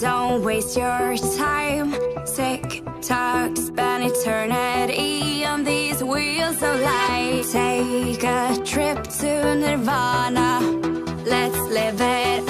Don't waste your time. Tick tock, spend eternity on these wheels of life. Take a trip to Nirvana. Let's live it